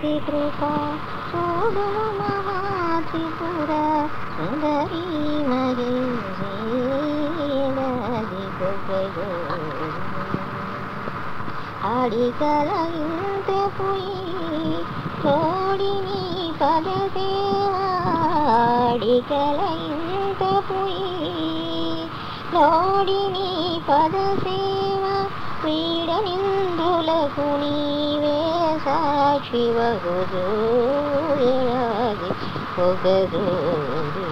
శ్రీకృపా చూడు మహాత్రిపుర సుందరీ మగేశీనది అడిగలయింత పోయి తోడిని పదసేవాడిగలయింత పోయి తోడిని పదసేవా క్రీడనిందులకు నీవే సాక్షి వగుదూయరాగి పొగదూరి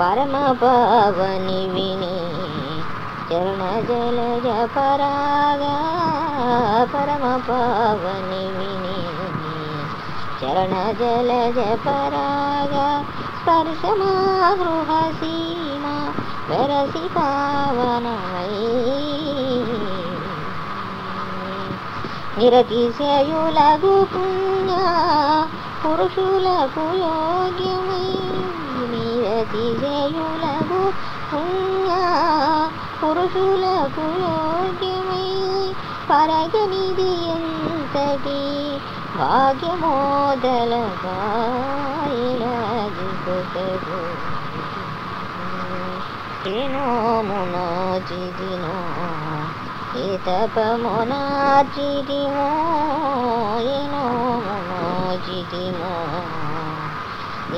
పరమ పావని విని చరణ జలజ పరాగా పరమ పావని విని చరణ జలజ పరాగా స్పర్శమా గృహ సీమ వెరసి పావనమై నిరతిశయులగు పుణ్య పురుషులకు యోగ్యమై నిరతిశయులగు పుణ్య పురుషులకు యోగ్యమై పరగనిది ఎంతటి భాగ్యమోదలగాయరాజు కొకరు తినోమునోచిదినో ఏతపమునాచిదిమో ఏనోమునోచిదిమో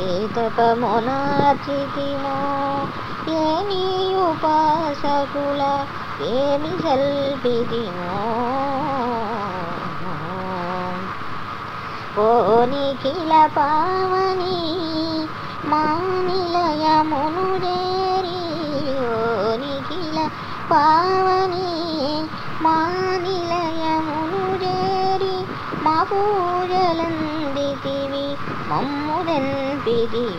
ఏతపమునాచిదిమో ఏని ఉపాసకుల ఏమి సల్పిదిమో ఓనిఖిల పావని మా నిలయమునురే பாவனே மாநிலயமுனுரேரி மபூஜலந்திதிவி மம்முடன் பிரிவீடதி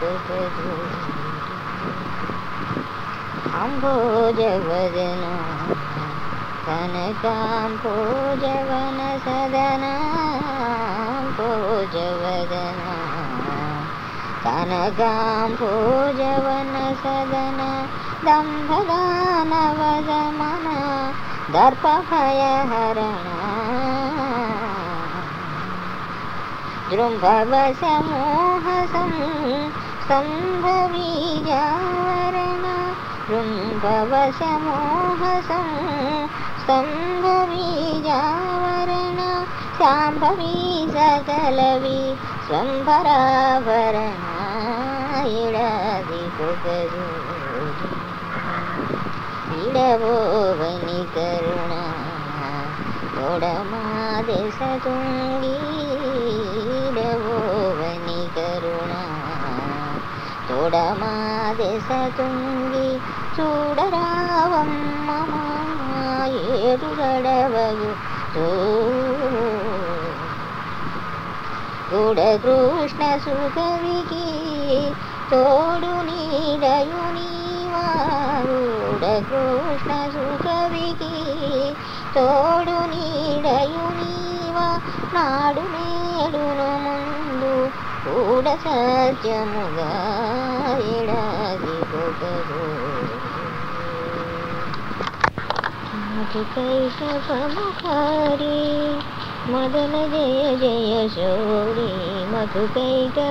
கொகது அம்போஜவதனோ கனகாம்போஜவன சதனாம் போஜவதனா கனகாம் போஜவன சதனா दं भगानवसमना जृम्भवसमोहसं समोहसं जृम्भवसमोहसं जावरणा जृम्भव समोहसं शम्भवी इडदि शाम्भवी ఉండవోవని కరుణ తొడమా పొగరు ఇడవోవని కరుణ తొడమా తుంగిడవోవని కరుణ తొడమాదెస తుంగి చూడరావమ్మ ఏడుగడవగు గుడ కృష్ణ సుకవికి తోడు నీడయు నీ కృష్ణ సుకవికి తోడు నీడయు నీవ నాడు నేడును ముందు కూడ సత్యముగా ఎడాది పొగరు. మధుకైటపముఖారి మదన జయ జయ శౌరి మధుకైటపముఖారి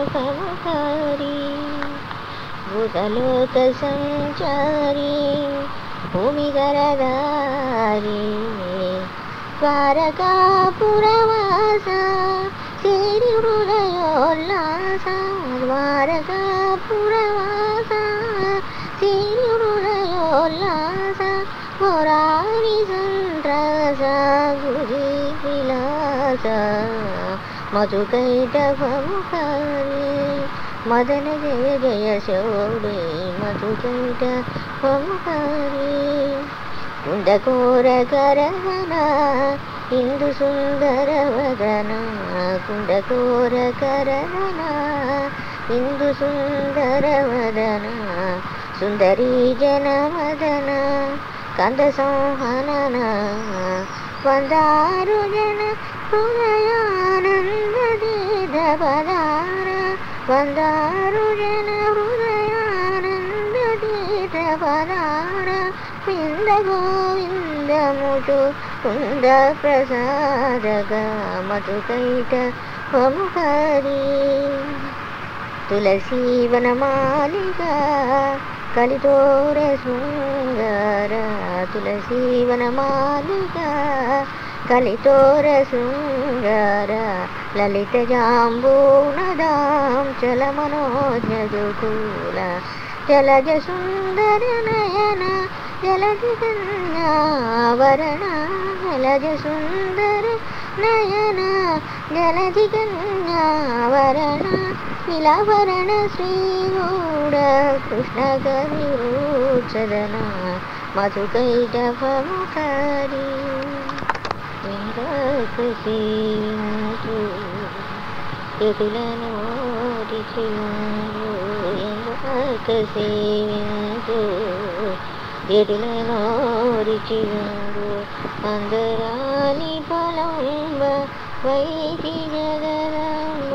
భూతలోక సంచారి భూమిగరదారి ద్వారకాపురవాస సిరి హృదయోల్లాస ద్వారకాపురవాస సిరి హృదయోల్లాస మురారి సంత్రస గురి విలాస మధుకైటభముఖారి మదన జయ జయ శౌడే మధుకైట భముఖారి కుండకోరకరవన ఇందు సుందర వదన కుండకోరకరవన ఇందు సుందర వదన సుందరీ జన మదన కంద సంహనన వందారు జన హృదయానంద దీద పదార వందారుజన హృదయానందీత పదాన వింద గోవిందముచు కుంద ప్రసాదగామతుకైట ప్రముఖరీ తులసీవనమాలిక కలితోర శృంగార తులసీవనమాలిక కలితోర శృంగార లలిత జాంబూనదాం చల మనోజ్ఞదుకూల జలజ సుందర నయన జలజ గంగావరణ జలజ సుందర నయన జలజ గంగావరణ నిలవరణ శ్రీగూడ కృష్ణ కవి సదన మధుకైట ప్రముఖారీ కవిరూచదన మధుకైటభముఖారి ఇంద్రకృషించు ఎటులను ఇంద్రకసేవించు ఎటులను రిచియుండు అందరాని ఫలంబ వైది జగదంబ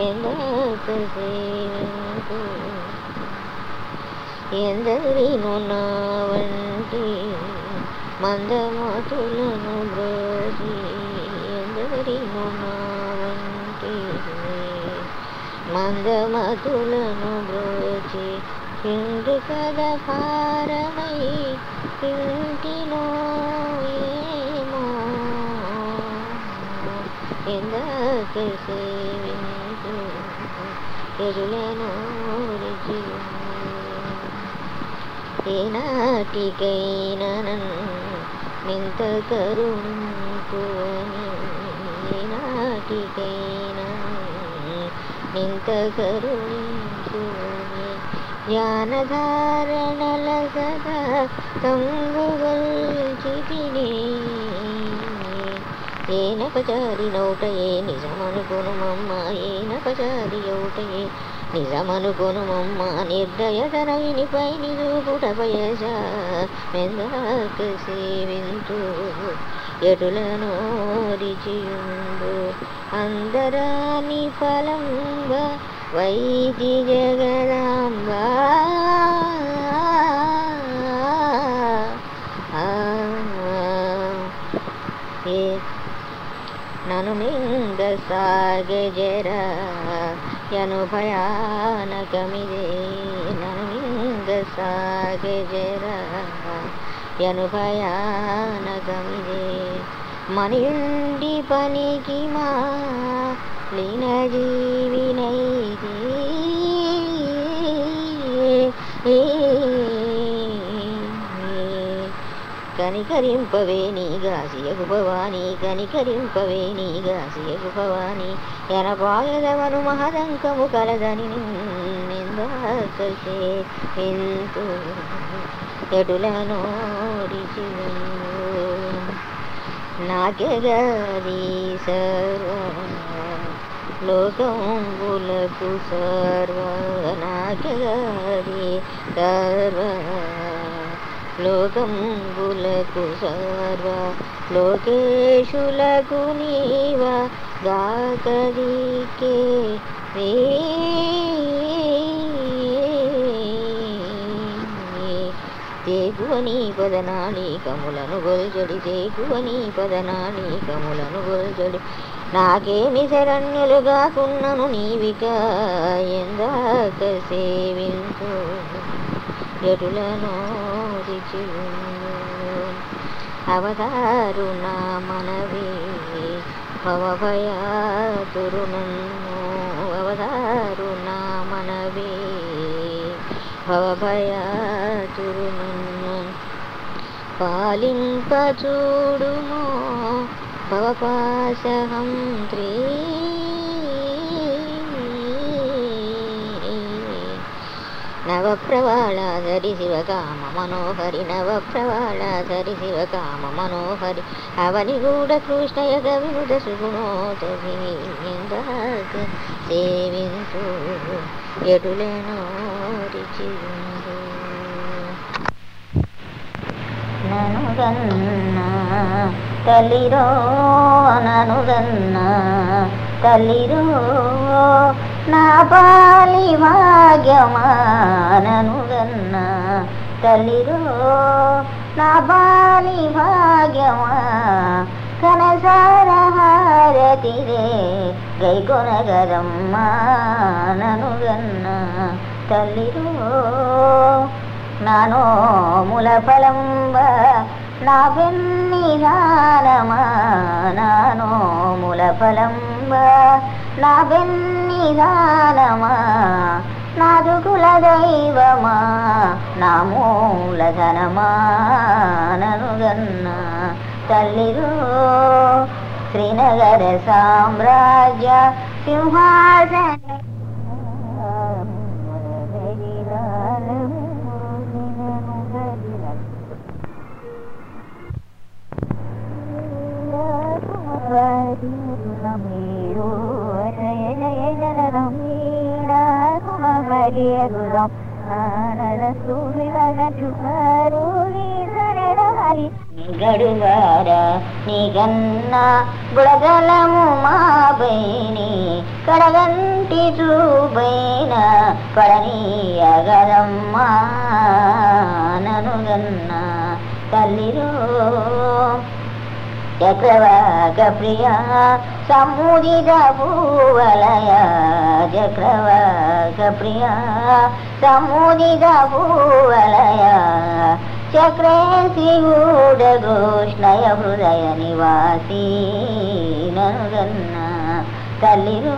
ఎందకు ఎందరిను నా వంటి మందమాతులను బ్రోసి ఎందరిను నా వంటి మందమతులను బ్రోచి ఇంటి కథ భారమై ఇంటినో ఏమో ఎందకు సేవించు ఎరులను ఏనాటికైనా నింత కరుణుకుని నింత కరుణించుని జ్ఞానధారణల సదా తంగుగల్చితిని ఏనపచారి నౌటయే నిజమనుకొను మమ్మ ఏనపచారి ఔటయే నిజమనుకొనుమమ్మ మమ్మ నిర్దయతన వినిపై నిరూపుట పయస మెందాక సేవింతు ఎటులను రిచియుండు అందరాని ఫలంబ వైది జగదాంబ. ఏ నను మింగ సాగే జర యను భయానకమిదే నను మనియుండి పనికి మా లీన ఏ కనికరింపవే నీగాసియగు భవాని కనికరింపవే నీగాసియగు భవాని. ఎనపాయదవను మహదంకము కలదని నిందాకసే ఎంతు ఎటులను నాకెగది సర్వ లోకంబులకు సర్వ నాకెగది సర్వ లోకంబులకు సర్వ లోకేశులకు నీవ గాకదికే తేగువని పదనాళికములను గొల్జడి తేగువని పదనాళికములను గొల్జడి. నాకేమి శరణ్యులుగా కున్నను నీవిక ఎందాక సేవించు. ఎటులను రిచి అవతారు నా మనవి భవభయాతురునన్ను అవతారు నా మనవి భవభయాతురునన్ను పాలింపచూడుమో భవపాశహంత్రీ నవప్రవాళాధరి శివకామ మనోహరి నవప్రవాళాధరి శివకామ మనోహరి అవని గూడ కృష్ణయ కవినుద సుగుణోదరి ఇందాక సేవించు ఎటులేనో రిచియుండు ననుగన్నా తల్లిరో ననుగన్నా తల్లిరో నా పాలి భాగ్యమాననుగన్న తల్లిరో నా పాలి భాగ్యమా కనసార హారతిరే గై కొనగరమ్మా ననుగన్న తల్లిరో నానో ముల ఫలంబ నా వెన్ని దానమా నానో ముల ఫలంబ నా వెన్ని దానమా దైవమా నా మూలధనమా ననుగన్న తల్లిరో శ్రీనగర సామ్రాజ్య సింహాసన గడువారా నీ గన్న బుడగలము మా బైని కడగంటి చూబైన పడనీయగదమ్మా నను గన్న తల్లిరో చక్రవాక ప్రియ సముదిత భూవలయ చక్రవాక ప్రియ సముదిత భూవలయ చక్రేసి గూఢ కృష్ణయ హృదయ నివాసీ ననుగన్న తల్లిరు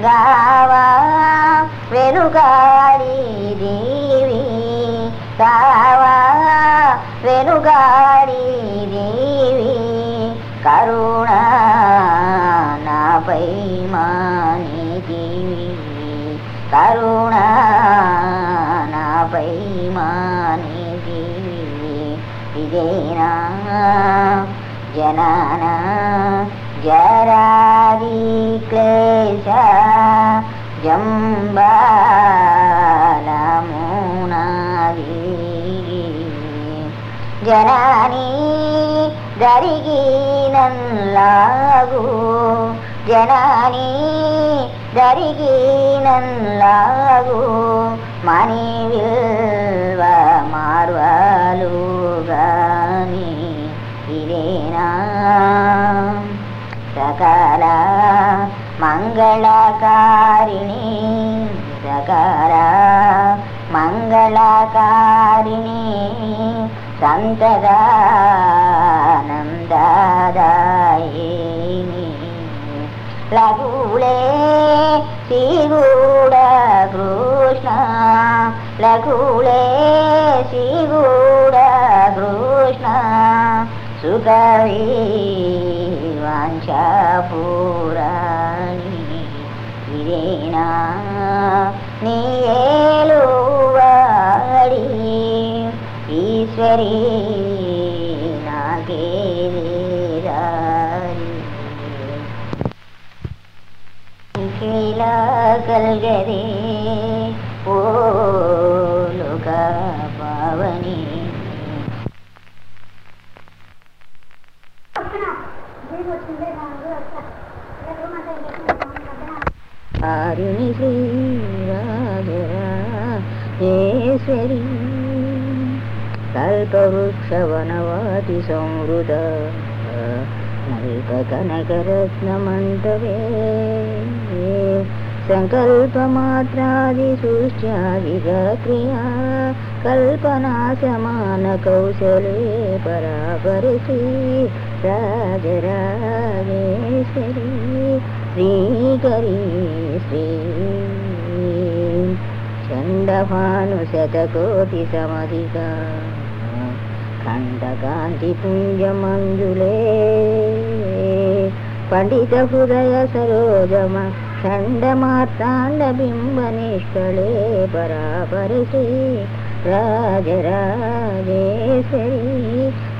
రావా వెనుగాడి దేవి. రావా వెనుగాడి దేవి. కరుణ నాపై మాని దేవి. కరుణ నాపై మాని దేవి. ఇదేనా జనానా జరాది క్లేశ జంబాలమునాది జనాని దరిగినల్లాగు జనాని దరిగినల్లాగు మణి విల్వ మార్వలు ఇదేనా? சகல மங்களகாரிணி. சகல மங்களகாரிணி. சந்ததானம் தாதாயினி லகுலே சீகூட கிருஷ்ணா. லகுலே சீகூட கிருஷ்ணா. சுகவீ ವಂಶಪುರಾಣಿ ಇರೇನಾ ನೀಯೇಲುವಾಡಿ ಈಶ್ವರಿ ಕಲ್ಗರೇ ಓ ಲೋಕ ಪಾವನಿ హారిణి శ్రీరాజరాజేశ్వరి కల్పవృక్షవనవాటి సంవృత నల్పకనకరత్నమంటవే सङ्कल्पमात्रादिसृष्ट्यादिगक्रिया कल्पना समानकौशले परापरसि राजराजेश्वरी శ్రీకరీశ్రీ చండభానుశతకోటి సమధిక ఖండకాంతి పుంజమంజులే పండిత హృదయ సరోజమ ఖండమార్తాండ బింబనిష్కళే పరాపరి శ్రీ రాజరాజేశ్వరీ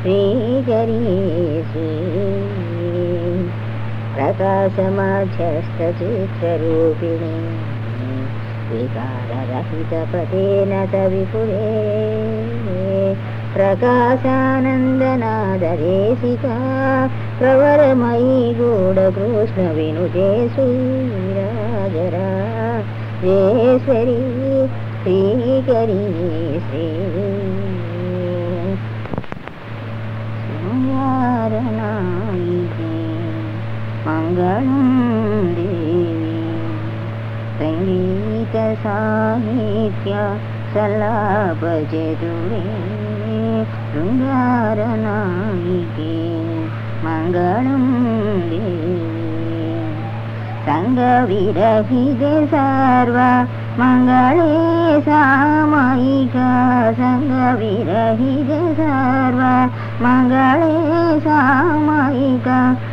శ్రీకరీ శ్రీ प्रकाशमाध्यस्तचित्ररूपिणे विकाररहितपदेन स विपुले प्रकाशानन्दनादरेशिका प्रवरमयी गूढकृष्णविनुजे श्रीराजरा जेश्वरी श्रीकरी श्री सोमवारणाय మంగళం దేవి సంగీత సాహిత్య సలాపచతురే శృంగారనాయికే మంగళం దేవి సంగవిరహితే సర్వ మంగళే సామయిక సంగవిరహితే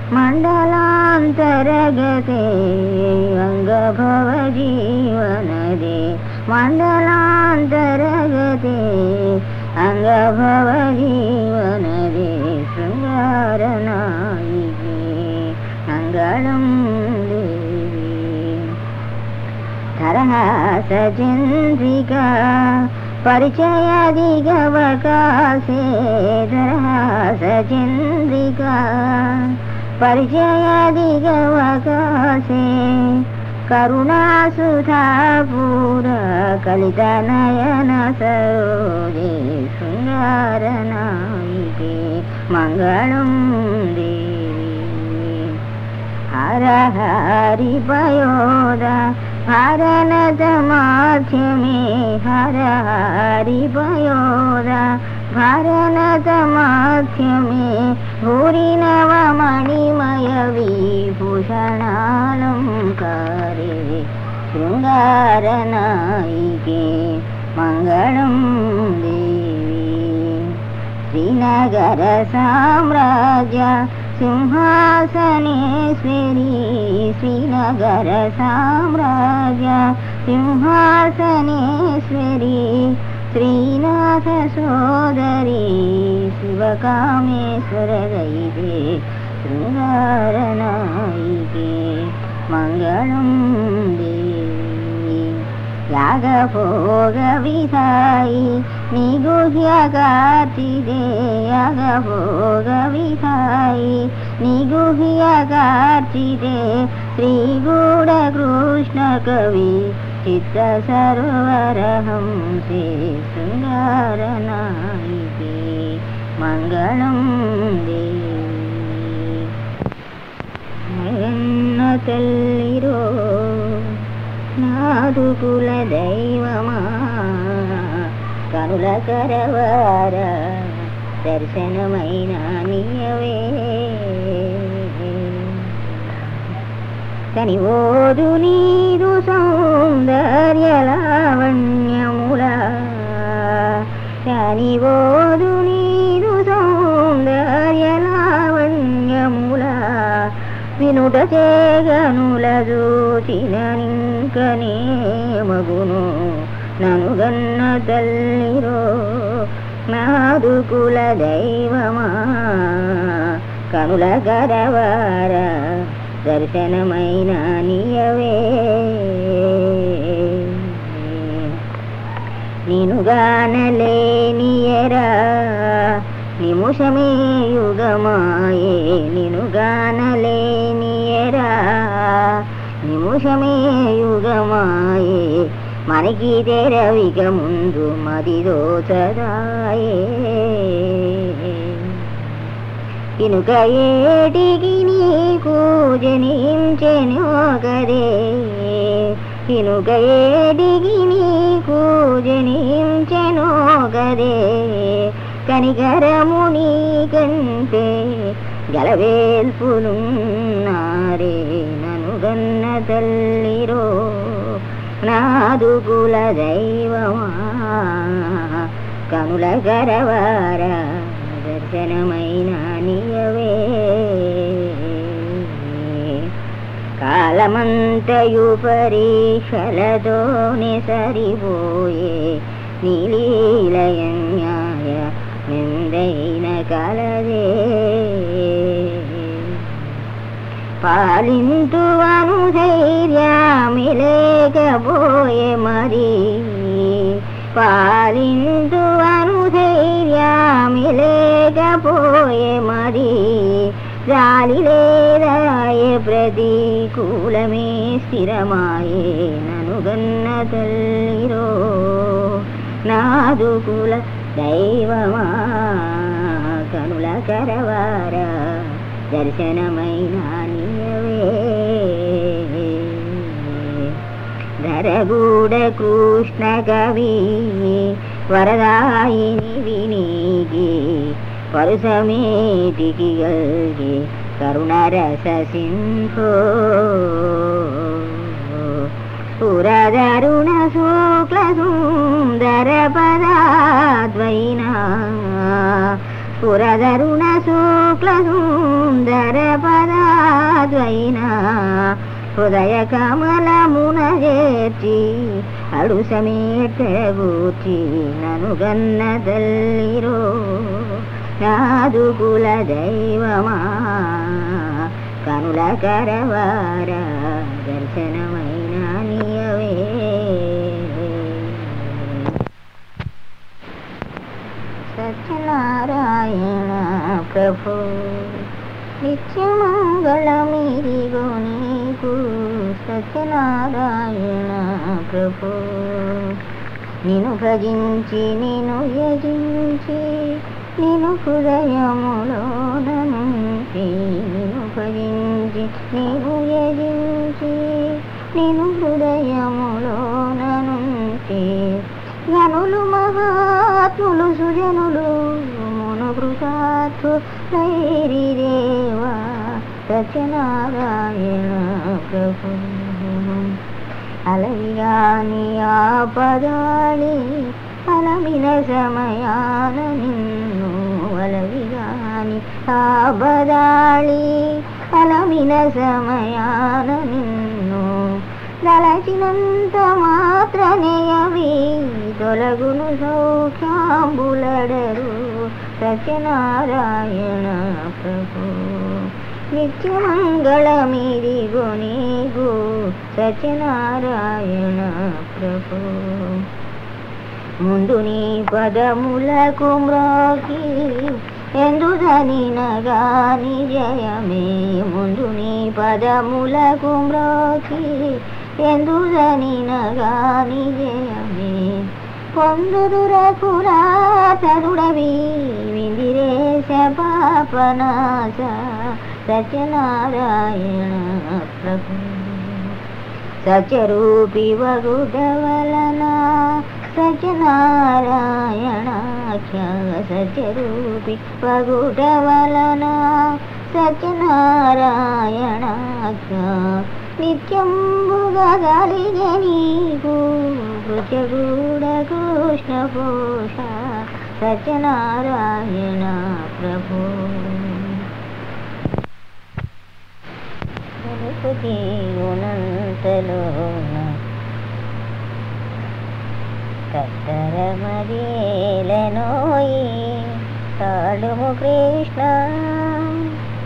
సర్వ మంగళే సామయిక మండలాంతరగతే అంగభవ జీవనదే మండలాంతరగతే అంగభవ జీవనదే శృంగారనాయికే మంగళం దేవి ಪರಿಚಯಾದಿಗವಕಾಸೆ ಕರುಣಾಸುಧಾಪೂರ ಕಲಿತನಯನ ಸರೋಜೆ ಶೃಂಗಾರನಾಯಿಕೆ ಮಂಗಳಂ ದೇವಿ ಹರ ಹರಿ ಪಯೋದ ಹರನದ ಮಾಧ್ಯಮೆ ಹರ ಹರಿ ಪಯೋದ హర హరి పయోద భరనత మాధ్యమే భూరినవమణిమయ విభూషణాలంకారే శృంగారనాయికే మంగళం దేవి శ్రీనగర సామ్రాజ్య సింహాసనేశ్వరి శ్రీనగర ಶ್ರೀನಾಥ ಸೋದರಿ ಶಿವಕಾಮೇಶ್ವರ ಗೈದೆ ಶೃಂಗಾರನಾಯಿಗೆ ಮಂಗಳಂ ದೇವಿ ಯಾಗ ಭೋಗ ವಿಧಾಯಿ ನಿಗುಹ್ಯಗಾತಿದೆ ಯಾಗ ಭೋಗ ವಿಧಾಯಿ ನಿಗುಹ್ಯಗಾತಿದೆ ಶ್ರೀಗೂಢ ಕೃಷ್ಣ ಕವಿ చిత్త సర్వరహంసే శృంగారనాయికే మంగళం దేన్న తల్లిరో నాదు కుల దైవమా కనుల కరవార దర్శనమైన నీయవే కని ఓదు నీరు సౌందర్య లావణ్యముల కని ఓదు నీరు సౌందర్య లావణ్యముల వినుట చేగనుల చూచిన నింకనే మగును. ననుగన్న తల్లిరో నాదుకుల దైవమా. కనుల గరవార దర్శనమైన నీయవే. నినుగానలేనియరా నిముషమే యుగమాయే. నినుగానలేనియరా నిముష నిమిషమే యుగమాయే. మనకి తెరవిక ముందు మదిదో చదాయే ఇనుక ఏటికి నీకు జనించెను కదే ఇనుక ఏటికి నీకు జనించెను కదే కనికరము నీ కంటే గలవేల్పులున్నారే నను గన్న తల్లిరో. నాదు కుల దైవమా కనుల గరవారా దర్శనమైన నియవే కాలమంతయు పరీక్షలతోనే సరిపోయే నీలీలయన్యాయ నిందైన కలదే పాలింతు అను ధైర్యమిలేకపోయే మరి పాలింతు అను ధైర్యమిలేకపోయే మరి గాలి లేదాయే ప్రతికూలమే స్థిరమాయే ననుగన్న తల్లిరో నాదు కుల దైవమా కనుల కరవార దర్శనమైన నియవే. ధరగూడ కృష్ణ కవి వరదాయిని వినీగి పరుసమేటికి గల్గి కరుణరస సింహో పురదరుణ శుక్ల సుందర పదాద్వైనా పురదరుణ శుక్ల సుందర పదాద్వైనా హృదయ కమలమున చేర్చి అడు సమేటగూర్చి నను గన్న తల్లిరో నాదు కుల దైవమా కనుల కరవార దర్శనమైన నియవే సత్యనారాయణ ప్రభు నిత్యమంగళమిదిగో నీకు సత్యనారాయణ ప్రభు. నిను భజించి నిను యజించి నిను హృదయములోన నిను భజించి నిను యజించి నిను హృదయములోన నుంచి గనులు మహాత్ములు సుజనులు మునుగృతార్థు నైరిదేవా సత్యనారాయణ ప్రభు అలవిగాని ఆపదాళి అలమిన సమయాన నిన్ను అలవిగాని ఆపదాళి అలమిన సమయాన నిన్ను దలచినంత మాత్రనేయవి తొలగును సౌఖ్యాంబులడరు. సత్యనారాయణ ప్రభు. నిత్యమంగళమిదిగో నీగు సత్యనారాయణ ప్రభు. ముందు నీ పదములకు మ్రోకి ఎందుదని నగాని జయమే. ముందు నీ పదములకు మ్రోకి ఎందుదని నిజయమే జయమే రఘురాతరుడవి విందిరేశ పాపనాశ సత్యనారాయణ ప్రభు సత్యరూపి వగుడవలన సత్యనారాయణాఖ్య సత్యరూపి వగుడవలన సత్యనారాయణాఖ్య నిత్యంబుగా కలిగే నీకు కృత్యగూడ పోష సత్యనారాయణ ప్రభు. వెలుగు జీవునంతలోన కత్తరమదేలనోయి తాడుము కృష్ణ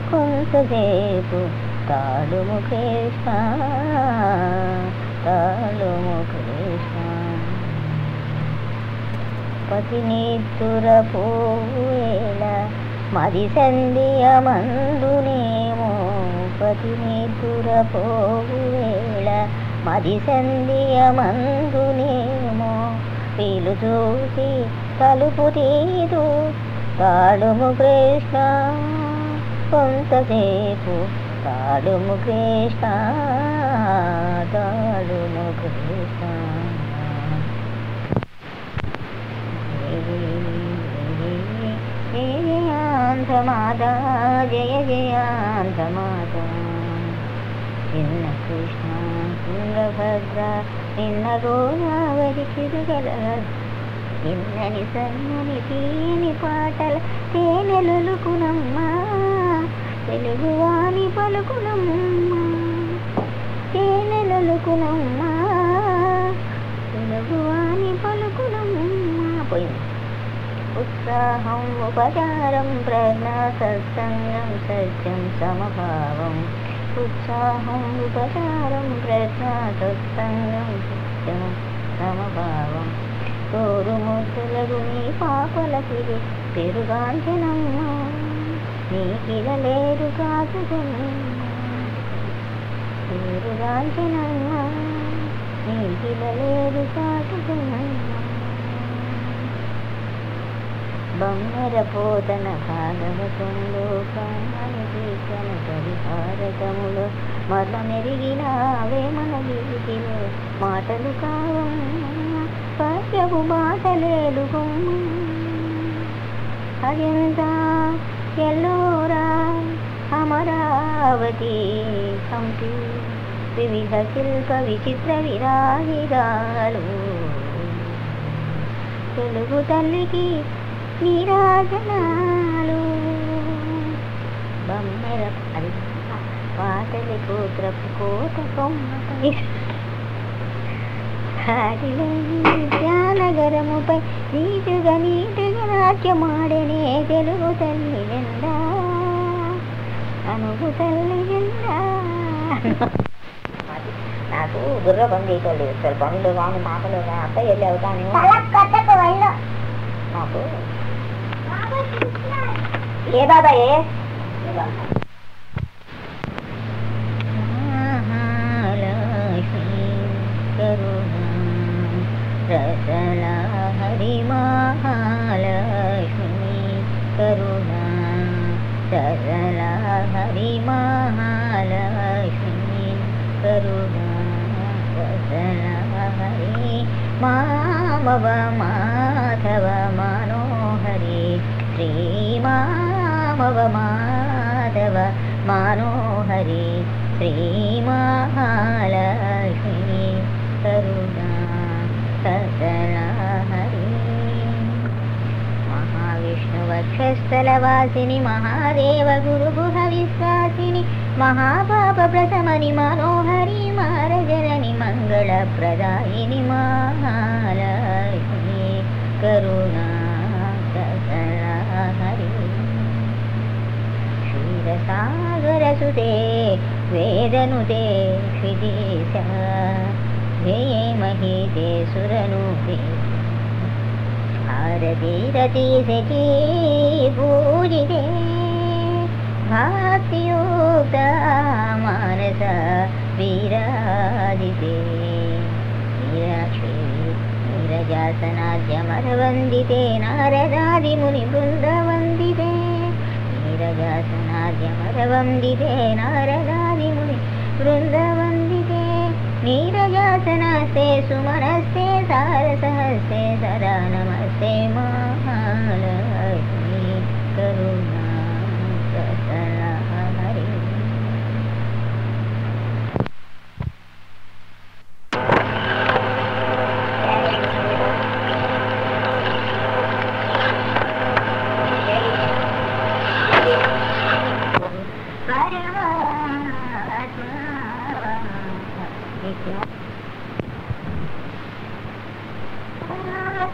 కొంతసేపు తాడుము ముఖేష్ తాళుము ముఖేష్ పతిని పూవేల మది సంధియ మందునేమో. పతిని నిద్దురపోవు వేళ మది సంధ్యమందునేమో వీలు చూసి తలుపు తీదు తాడుము కృష్ణ కొంతసేపు తాడుము కృష్ణ తాడుము కృష్ణ. జయ జయాంతమాత జయ జయాంతమాత చిన్న కృష్ణ తుంగభద్ర నిన్న గోదావరి చిరుగల. చిన్నని సన్నని తీని పాటల తేనెలుకునమ్మా తెలుగువాని పలుకునమ్మా తేనెలుకునమ్మా తెలుగువాని పలుకునమ్మా పోయింది. ఉత్సాహం ఉపచారం ప్రజ్ఞ సత్సంగం సత్యం సమభావం. ఉత్సాహం ఉపచారం ప్రజ్ఞ సత్సంగం సత్యం సమభావం. తోరు ముద్దులకు నీ పాపలకి పెరుగాంచనమ్మా నీకిల లేదు కాదు పెరుగాంచనమ్మా నీకిల లేదు కాదు బొమ్మెర పోతన భాగవతంలో కామని తన పరిహారకములు. మరల మెరిగినావే మన గీతిలో మాటలు కావమ్మా పద్యపు బాటలేడు అజంతా ఎల్లోరా అమరావతి హంపి వివిధ శిల్ప విచిత్ర విరాహిరాలు తెలుగు తల్లికి నీరాజనాలు. బమ్మెర అది పాటలి కూతురపు కోట కొమ్మపై విద్యానగరముపై నీటుగా నీటి నాట్యమాడనే తెలుగు తల్లి జెండా అనుగు తల్లి నాకు బుర్ర చేయటోళ్ళు అసలు పనులు కానీ మాటలు అత్త వెళ్ళి అవుతాను నాకు ఏ బాబా भव माधव मनोहरि श्री माधव मनोहरि श्रीमहाल करुणा कतल हरि महाविष्णुवक्षस्थलवासिनि महादेव गुरुगुहविश्वासिनि महापाप प्रथमनि मनोहरि मारजननि मङ्गलप्रदायिनि महाल करुणा करि क्षीरसागरसुते वेदनुते क्षिदेश ध्येये महिते सुरनुते। हरतीरतिशी पूरिते भातियोग मानसा वीरादिते नीरजासनाद्यमरवन्दिते नारदादिमुनिवृन्दवन्दिते। नीरजासनाद्यमरवन्दिते नारदादिमुनि वृन्दवन्दिते। नीरजासनस्ते सुमनस्ते सारसहस्ते सदा नमस्ते महालक्ष्मी करुणा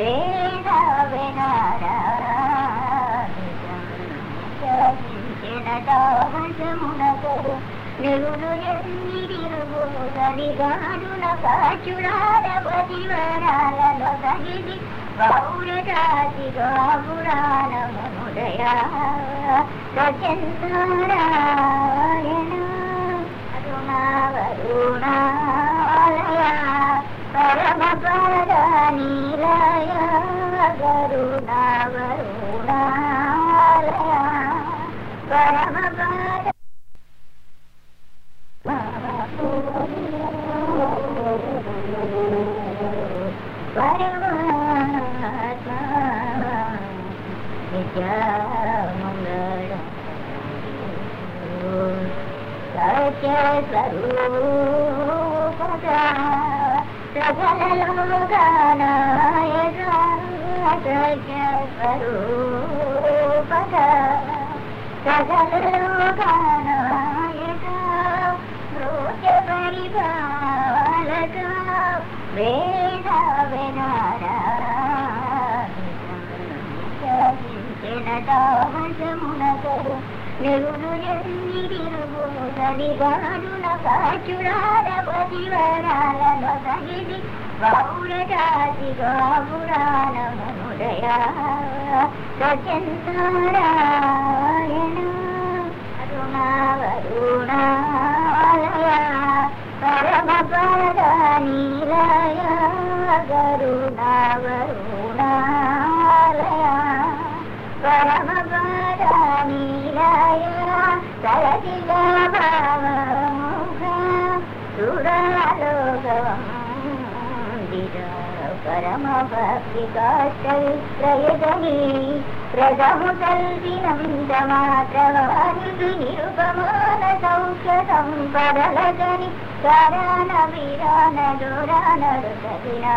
వేద వినారామునకరు నిగులు ఎన్నిదిరుగుదలిగాడున కాచుడారపతి వరాలలో తగిలి పౌరజాతిగా పురాణముదయ అరుణావరుణాలయ పరమ పద నీలయ కరుణావరుణాలయ పరమ పద సకల లోకనాయక సత్య స్వరూపక సకల లోకనాయక రోజ పరిపాలక వేద వినారామునకరు నిగులు ఎన్నిదిరుగుదలిగాడున కాచుడారపతి వరాలలో తగిలి పౌరజాతిగా పురాణముదయ సత్యంతారాయణ అరుణావరుణాలయ పరమ పద నీలయ కరుణావరుణాలయ పరమ పద నీలయ సరసిగా భావముఖ సురాలోకవం పరమ భక్తి కాష్టవిక్రయగని ప్రజము కల్పినంతమాత్రవానికి నిరుపమాన సౌఖ్య సంపదలగని కరాన విరాన దూరానడు సగినా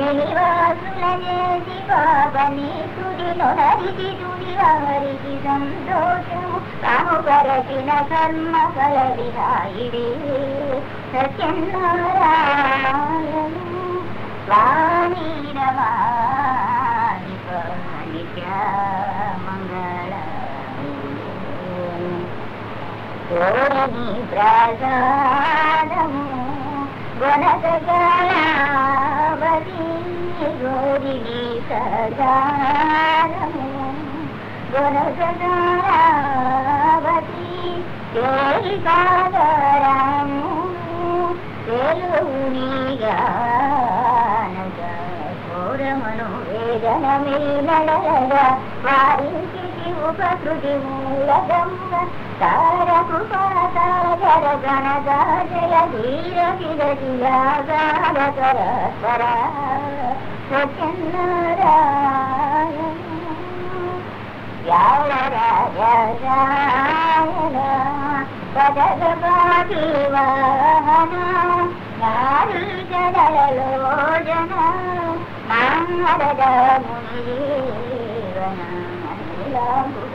వనియుడని నేను చేసి పాపని సుడిలో హరికి తుడి సంతోషము. తాము పరచిన కర్మ ఫల విహాయిడే సత్యనారాయణ స్వామి రమాని నిత్య మంగళ కోరిని ప్రసాదము గోరిని సదారము గుణసగలావతి దేవి కాదరాము తెలుగునిగానగా ఘోరమను వేదనమేనడగా వారికి ఉపకృతి మూలగంగ తారకు పాతాగర గణగాజయ ధీర విరజియాగారకర స్వర సత్యనారాయణ యావరాజాయన పదగపాటి వాహన నారు జడలలో జన నారద మునిజీవన నీలాంబుద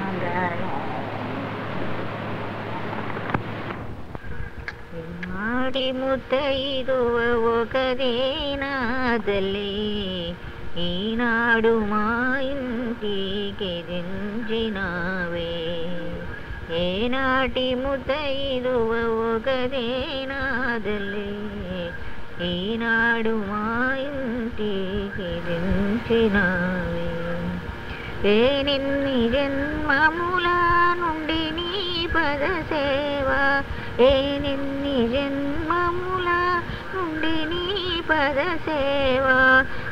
ముత్తైదువ ఒకదేనా తల్లి ఈనాడు మా ఇంటికి దించినావే ఏనాటి ముద్దైదువ ఒకదేనాదలే ఈనాడు మా ఇంటికి దించినావే ఏనిన్ని జన్మముల నుండి నీ పద సేవ ఏనిన్ని జన్మముల నుండి నీ పద సేవ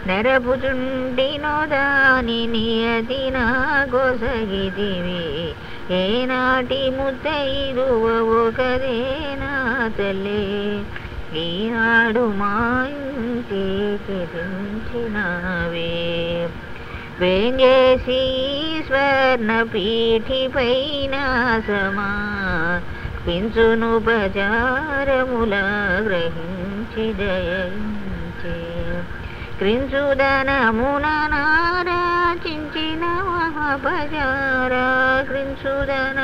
నెరపుచుండినో దానిని అది నా గొసగిదివి ఏనాటి ముద్దైదువ ఒకదేనా తల్లి. ఈనాడు మా ఇంటికి దించినావే వేంగేసి స్వర్ణ పీఠిపైన సమా పించును బజారముల గ్రహించి దయించే క్రించుదనమున నారాచించిన మహాబజారా క్రించుదన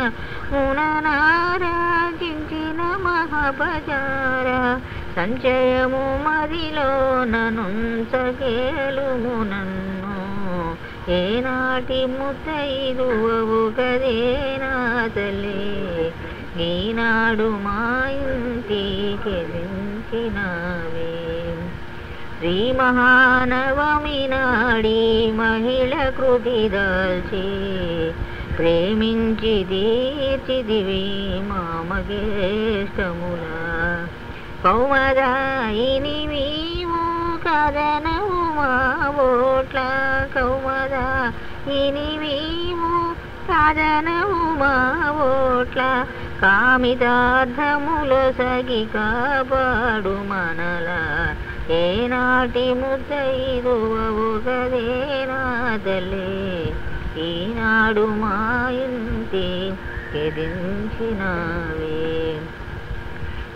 మున నారాచించిన మహాబజారా సంచయము మదిలో ననుంచగేలుము నన్ను. ఏనాటి ముద్దైదువవు కదేనా తల్లి నీనాడు మా ఇంటికి శ్రీ మహానవమి నాడి మహిళ కృతి దాల్చి ప్రేమించి తీర్చిదివి మామగేష్టముల. కౌమదాయిని నీవు కదనవు మా ఓట్ల. కౌమదాయిని నీవు కదనవు మా ఓట్ల. కామితార్థములో సగి కాపాడు మనలా. ఏనాటి ముద్దైదువవు కదేనా తల్లి? ఈనాడు మా ఇంటి ఎదించినావే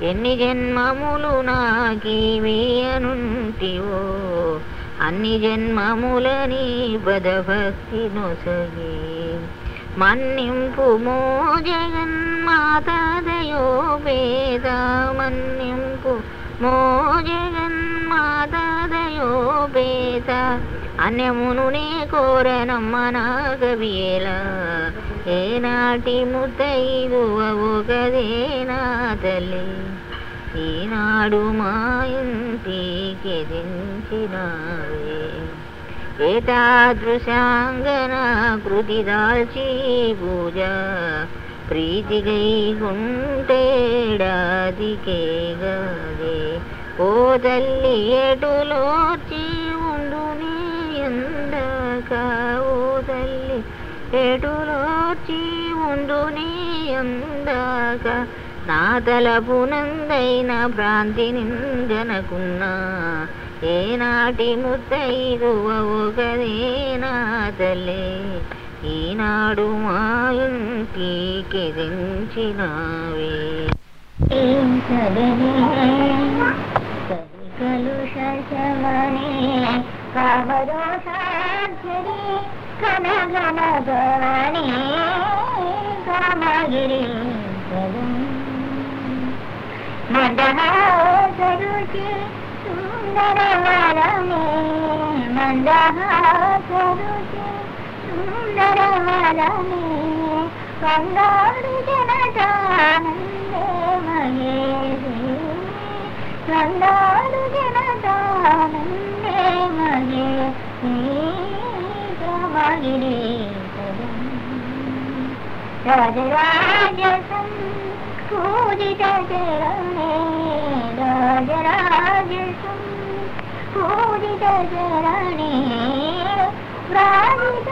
ఎన్ని జన్మములు నాకివి అనుంటివో అన్ని జన్మములని బదభక్తి నొసగి. మన్నింపు మో జగన్ వేద మన్నింపు మో జగన్మాతదయో వేద అన్యమును నే కోరనమ్మ నాగవియల ఏనాటి ముద్దైదువవు కదేనా తల్లి ఈనాడు మా ఇంటికి దించినావే ఏతాదృశాంగన కృతి దాల్చి పూజ ప్రీతిగై గుంటేడాదికే గదే ఓ తల్లి ఎటులోచి ఉండునే ఎందాక ఓ తల్లి ఎటులోచి ఉండునే ఎందాక నా తలపునందైన భ్రాంతి నిందనకున్నా. ఏనాటి ముద్దైదువ ఒకదే నా తల్లే. ఈనాడు మా ఇంటికి దించినావే కలుషమనే కామదోషాక్షరి కనగనగణే కామగిరి మందహాసరుచి సుందరవరమే మందహాసరుచి సుందరవరమే కంగారు జనతానందే మహేషి కంగారు జనతానందే మహేషి రామగిరి రాజరాజసం పూజిత చరణే రాజరాజసం పూజిత చరణే వ్రాజిత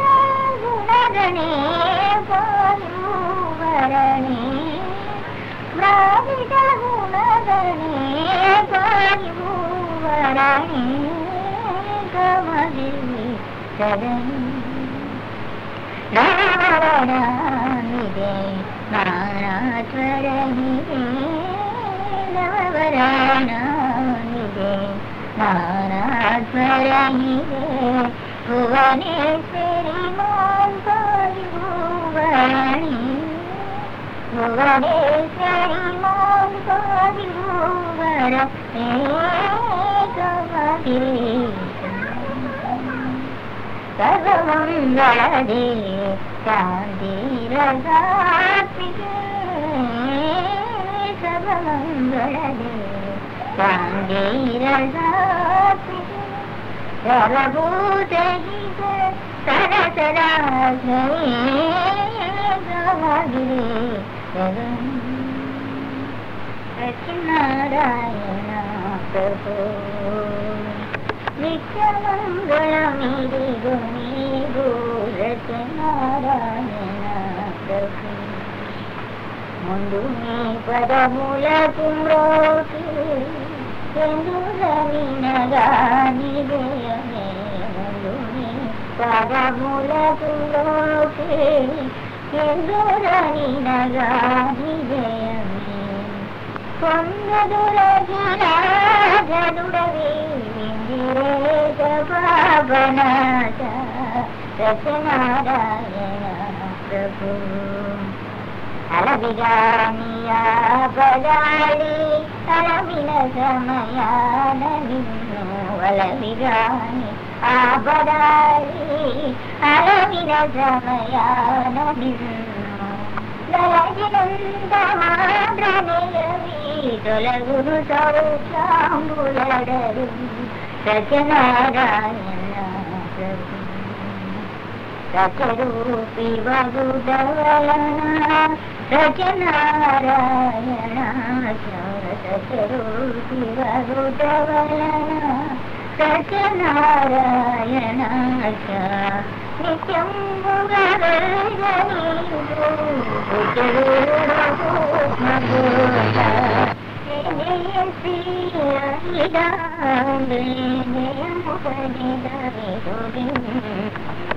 గుణగణే పాయువరణే వ్రాజిత గుణగణే పాయువరణే కమగిరి చరణి నారాయణిదే నారాత్వరహిదే నవవరాణిదే నారాత్వరహిదే భువనేశ్వరి మాంపారి భువరణి భువనేశ్వరి మాంపారి భువర ఏకమగిరి సర్వమంగళదే శాంతి రసాత్మికే సర్వమంగళదే శాంతి రసాత్మికే సర్వభూతహిత సరసరా గమగిరే జగన్ సత్యనారాయణ ప్రభు నిత్యమంగళమిదిగు నీవు సత్యనారాయణ ప్రభు ముందు నీ పదములకు మ్రోకి ఎందులవినగాని జయమే ముందు నీ పదములకు మ్రోకి ఎందులవినగాని జయమే కొందరుడవి ఇందిరేశ పావనాశ సత్యనారాయణ ప్రభు അളവിലാനിയ പലാളി അളവില സമയാലിന്നു അളവിലാനി ആ പലാളി അളവില സമയാലിന്നു ൊലകുരു സൗസാമ്പുലടരും സത്യനാരായണ అలవిన సమయాన రచనారాయణ అలవిగాని ఆ రచనారాయణ అలవిన సమయాన నిన్ను లలజినంత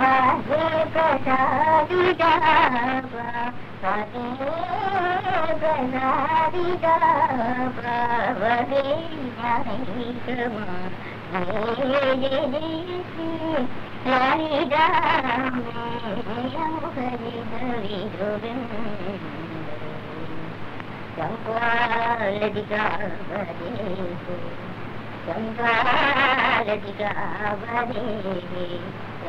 సౌఖ్యాంబులడరు సత్యనారాయణ ప్రభు సచరూపి వగుదవలన సత్యనారాయణ సచరూపి వగుదవలన సత్యనారాయణ నిత్యం నిజమాస మనోనుభూలే నిజమాస మనోనుభూలే నిత్యానందాలే జయసి హరిరామ్రే జయముఖజిత పామాది సిద్ధాస్మికే పర పామాది సిద్ధాస్మికే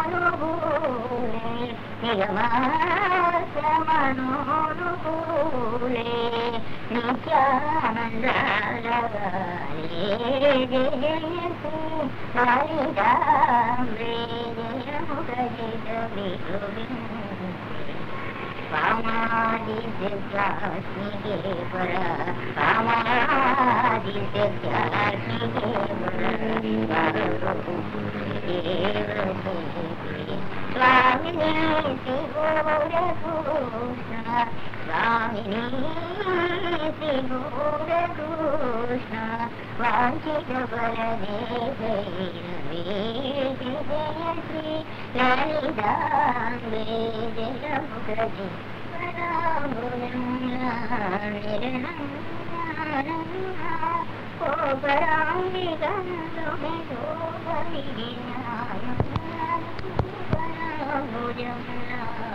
శివోరభూషణ స్వామిని శివోరభూషణ వాంఛిత బలదే జయశ్రీ జయశ్రీ లలితాంబే జయముఖజి నిరణం నీ బాలవని నమః అపచారితైనను నీ బాలవని నమః లలితాంబే జగముఖజి పరాభురం నిరణం నిరణం నీ బాలవడినమను అపచారికైనను నీ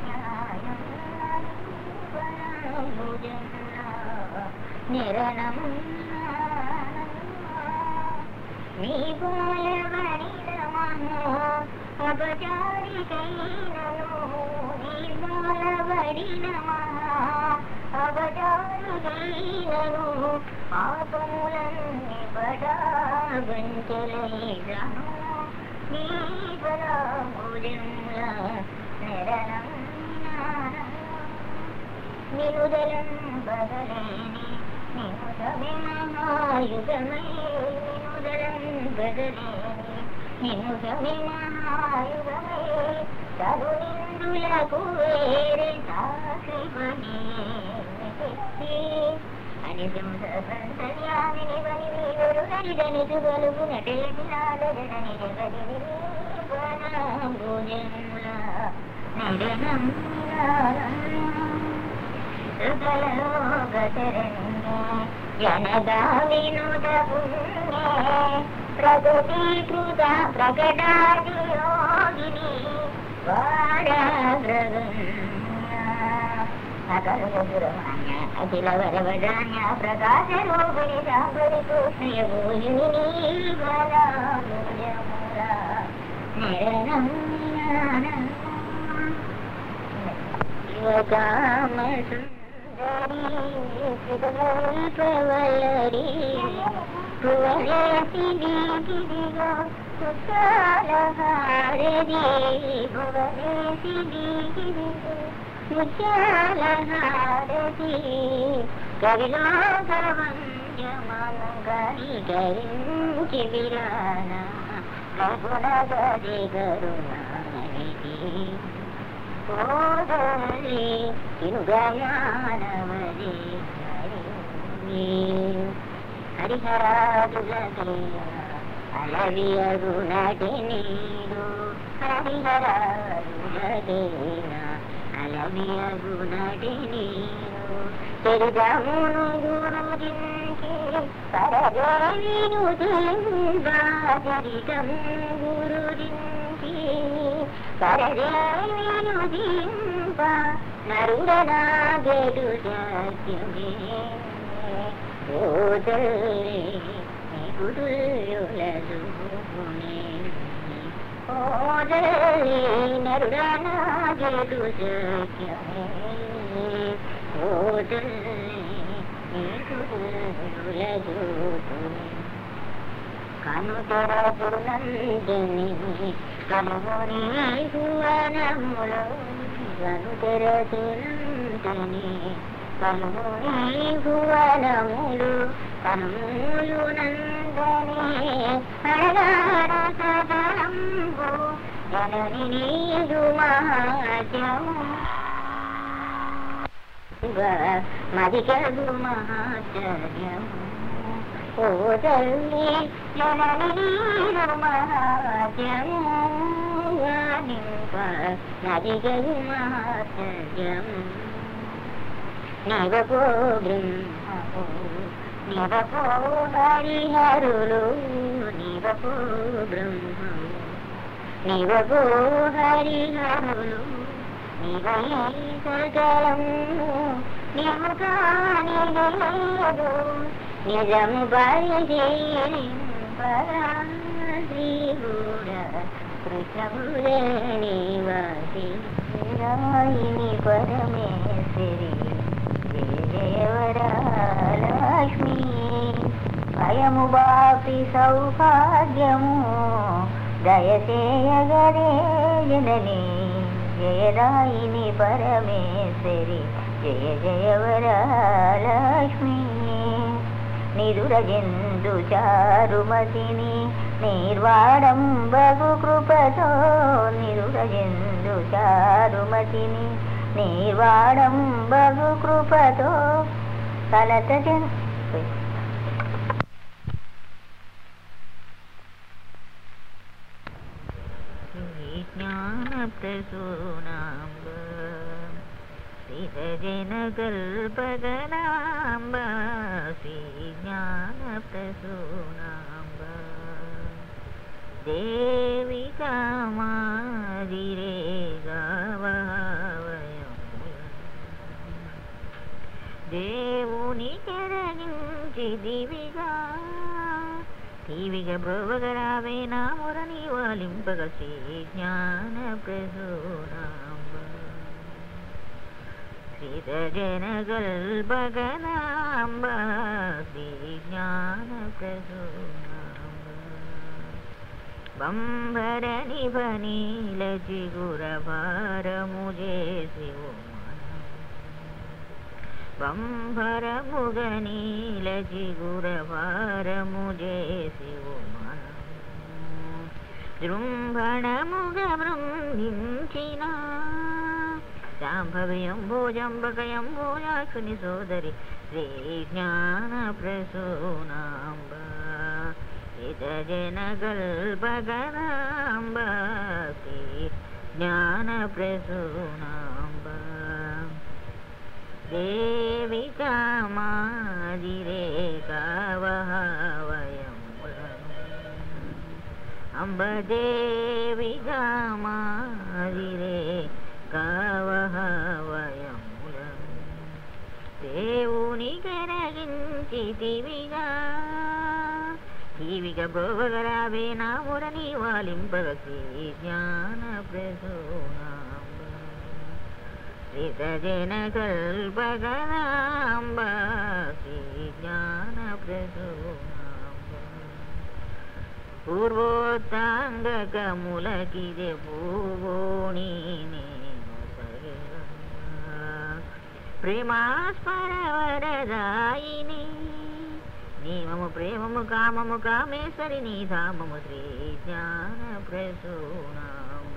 పాపములన్నీ బడా గుంచలేదను నీ బలముజముల నిరణం నిలుదలం బదలేని నిముదమే మహాయుగమై నిముదలం బదలేని నిముదమే మహాయుగమై చదు నిందులకు వేరే సాక్షిపని అని సంసర్యామిని బలి వీరు గరిదని తుగలుగు నటేటి నాడని జగది భోజముల నడనం జనదా వినుద ప్రగతి కృత ప్రకటాది యోగిని అఖిల వరవదాన్య ప్రకాశ రూపిణి సాంబరి కృష్ణయ భూషిణి నిరణం ప్రవల్లరి భువనేసి దిగిదిగా ముత్యాలహారది భువనేసి దిగిదిగా ముత్యాలహారది కవిలో గవంజమనగరి గరించి ఓదరి ఇనుగయానవరి హరిహరాదులకే అలవియగు నటి నీరు హరిహరాదులకేన అలవియగు నటి నీరు చరితమును గురుజించి పరదేవిను దింబా చరితమును గురుజించి ಸರದೇವಯುದಿಂಬ ನರುಡನಾಗೆಡುಗತ್ಯುಗೆ ಓದಲೇ ಗುರುಳದು ಓದಲೇ ನರುಡನಾಗೆಡುಗತ್ಯುಗೆ ಓದಲೇ ಗುರುಳದು సత్యమే ఓదరే గురుయులదునే కను కనుగొని భువనములో కను కనుగొని భువనములు కనుములు నందని అడగాడ సదనంబు జనని నీదు మహాత్యము మహాచర్యము ఓ తల్లి జనని నీరు మహాత్యము నదిగగు మహాచర్యము నీవకో బ్రహ్మము హరిహరులు నీవకో బ్రహ్మము నీవకో హరిహరులు నీవై సకలము నీవు కాని నిజము పరిశీలింపరాశ్రీగూడ కృష్ణభుజని వాసి రాయిని పరమేశ్వరి దేవరాలక్ష్మి భయము బాపి సౌభాగ్యము దయచేయగరే జనని. జయరాయిని పరమేశ్వరి జయ జయవరాలక్ష్మి. నిదురజందు చారుమతిని నిర్వాణం బగు కృపతో నిదురజందు చారుమతిని నిర్వాణం బగు కృపతో కలత జన్ విజ్ఞానప్రసూనాంబ శ్రీజనకల్పదనాంబ శ్రీ జ్ఞాన ప్రసూనాంబ దేవి కామాదిరే దేవుని కెరగించి దివిగా దివిగా బ్రోవగరావే నామురని వాలింపగ శ్రీ జ్ఞాన ప్రసూనాంబ శ్రీతజనగల్భగనాంబ శ్రీ జ్ఞాన ప్రసూనాంబ బంభర నిభనీల చిగుర భారము చేసి బంభర ముగనీల చిగుర భారము చేసి జృంభణముగ బృందించిన जाम्भवीयम्भोजम्बकयम्भोजाक्षिणि सोदरि श्रीज्ञानप्रसूनाम्ब हितजनकल्पगनाम्ब ज्ञानप्रसूनाम्ब देवि कामादिरेकावः वयम् अम्ब देवि कामादिरे काव దేవుని కరగించి దివిగా జీవిక బ్రోవగరావే నామురని వాలింపగ శ్రీ జ్ఞాన ప్రసూనాంబ శ్రీతజన కల్పగనాంబ శ్రీ జ్ఞాన ప్రసూనాంబ పూర్వోత్తాంగకములకిదే పూవోణి ప్రేమాస్పరవరదాయిని నీమము ప్రేమము కామము కామేశ్వరి నీ ధామము శ్రీ జ్ఞాన ప్రసూనాంబ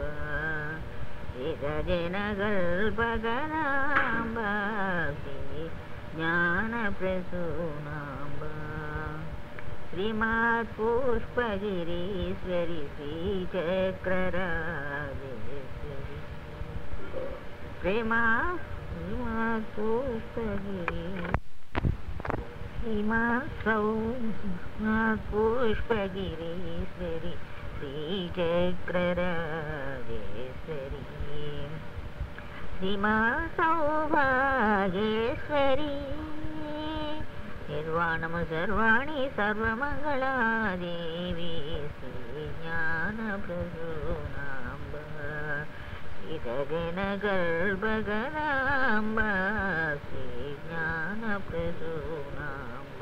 జన గల్పగనాంబ శ్రీ జ్ఞాన ప్రసూనాంబ శ్రీమాత్ పుష్పగిరీశ్వరి శ్రీచక్రరాజేశ్వరి ప్రేమా हिमासौ पुष्पगिरीश्वरि श्रीचक्रराजेश्वरी सीमा सौभागेश्वरी निर्वाणं सर्वाणि सर्वमङ्गला देवी श्रीज्ञानप्रसू ಗಗನಗರ್ಭಗಣಾಂಬ ಶ್ರೀ ಜ್ಞಾನ ಪ್ರಸೂನಾಂಬ